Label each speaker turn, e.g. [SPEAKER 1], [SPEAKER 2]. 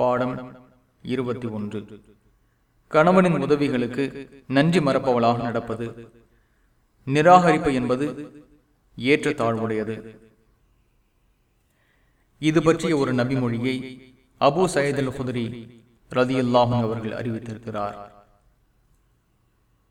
[SPEAKER 1] பாடம் இருபத்தி ஒன்று. கணவனின் உதவிகளுக்கு நன்றி மறப்பவளாக நடப்பது நிராகரிப்பு என்பது ஏற்றத்தாழ்வுடையது இது பற்றிய ஒரு நபிமொழியை அபு சயதல் குதிரி ரதியுல்லாஹன் அவர்கள் அறிவித்திருக்கிறார்.